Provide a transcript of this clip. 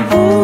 Ooh.